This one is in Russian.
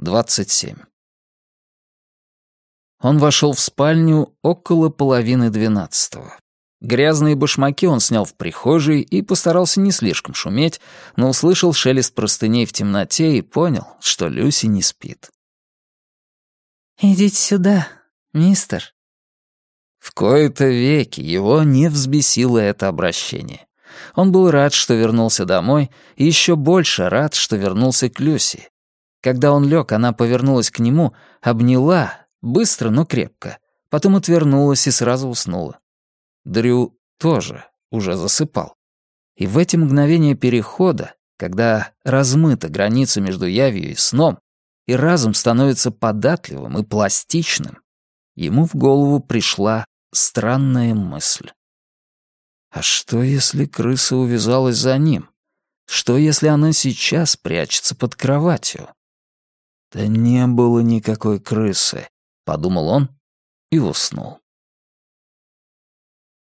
27. Он вошел в спальню около половины двенадцатого. Грязные башмаки он снял в прихожей и постарался не слишком шуметь, но услышал шелест простыней в темноте и понял, что Люси не спит. «Идите сюда, мистер». В кои-то веки его не взбесило это обращение. Он был рад, что вернулся домой, и еще больше рад, что вернулся к Люси. Когда он лег, она повернулась к нему, обняла, быстро, но крепко, потом отвернулась и сразу уснула. Дрю тоже уже засыпал. И в эти мгновения перехода, когда размыта граница между явью и сном, и разум становится податливым и пластичным, ему в голову пришла странная мысль. А что, если крыса увязалась за ним? Что, если она сейчас прячется под кроватью? Да не было никакой крысы, подумал он и уснул.